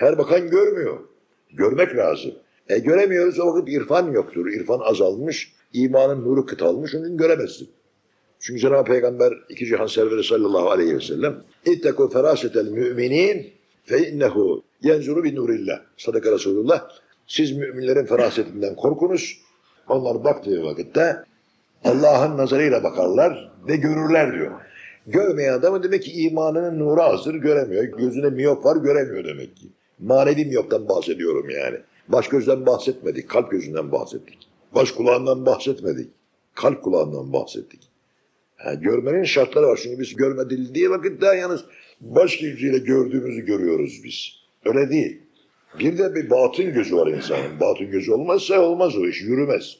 Her bakan görmüyor. Görmek lazım. E göremiyoruz o vakit irfan yoktur. İrfan azalmış, imanın nuru kıtalmış, onun için göremezsin. Çünkü Cenab-ı Peygamber iki cihan serveri sallallahu aleyhi ve sellem İttekû ferâsetel müminin fe innehu yenzuru bin nurillah. Sadaka Resulullah. Siz müminlerin ferasetinden korkunuz. Onlar baktığı vakitte Allah'ın nazarıyla bakarlar ve görürler diyor. Görmeyen adamı demek ki imanının nuru azdır göremiyor. Gözüne miyop var göremiyor demek ki. Manevi miyoptan bahsediyorum yani. Baş gözden bahsetmedik, kalp gözünden bahsettik. Baş kulağından bahsetmedik, kalp kulağından bahsettik. Ha, görmenin şartları var. Çünkü biz görmedildiği vakit daha yalnız baş gözüyle gördüğümüzü görüyoruz biz. Öyle değil. Bir de bir batın gözü var insanın. Batın gözü olmazsa olmaz o iş, yürümez.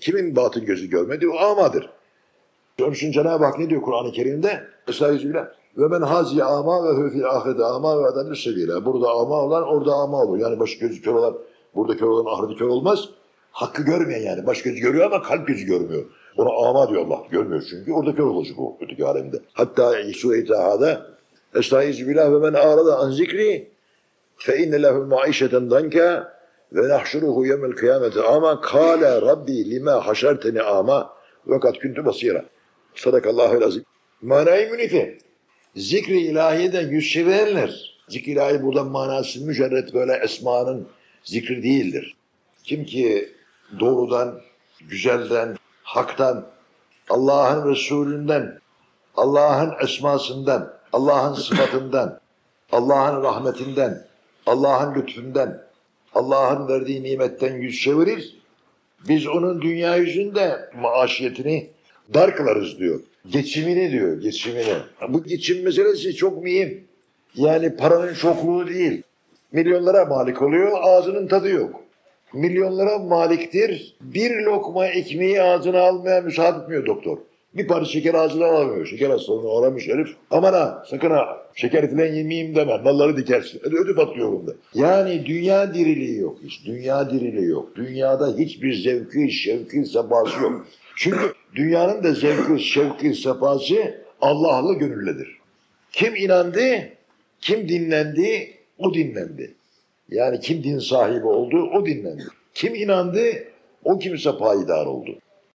Kimin batın gözü görmedi o amadır. Onun için Cenab-ı Hak ne diyor Kur'an-ı Kerim'de? Estağfirullah. Ve men hazi ama ve fil ahirete ama ve adamı sebiyle. Burada ama olan orada ama olur. Yani baş gözü kör olan, burada kör olan ahirette kör olmaz. Hakkı görmeyen yani. Baş gözü görüyor ama kalp gözü görmüyor. Ona ama diyor Allah. Görmüyor çünkü. Orada kör olacak o öteki alemde. Hatta Sure-i Taha'da Estağfirullah ve men arada an zikri fe inne lehu maişeten danka ve nahşuruhu yevmel kıyameti ama kâle rabbi lima haşerteni ama ve kad kuntu basira. Sadakallahu azim. Manayı münife. Zikri ilahiyeden yüz çevirenler. Zikri ilahi buradan manası mücerret böyle esmanın zikri değildir. Kim ki doğrudan, güzelden, haktan, Allah'ın Resulünden, Allah'ın esmasından, Allah'ın sıfatından, Allah'ın rahmetinden, Allah'ın lütfundan, Allah'ın verdiği nimetten yüz çevirir. Biz onun dünya yüzünde maaşiyetini dar kılarız diyor. Geçimini diyor, geçimini. Bu geçim meselesi çok mühim. Yani paranın çokluğu değil. Milyonlara malik oluyor, ağzının tadı yok. Milyonlara maliktir. Bir lokma ekmeği ağzına almaya müsaade etmiyor doktor. Bir parça şeker ağzına alamıyor. Şeker hastalığına uğramış herif. Aman ha sakın ha şeker filan yemeyeyim deme. Nalları dikersin. Ödü, ödü patlıyor bunda. Yani dünya diriliği yok hiç. Dünya diriliği yok. Dünyada hiçbir zevki, şevki, sefası yok. Çünkü dünyanın da zevki, şevki, sefası Allah'la gönülledir. Kim inandı, kim dinlendi, o dinlendi. Yani kim din sahibi oldu, o dinlendi. Kim inandı, o kimse payidar oldu.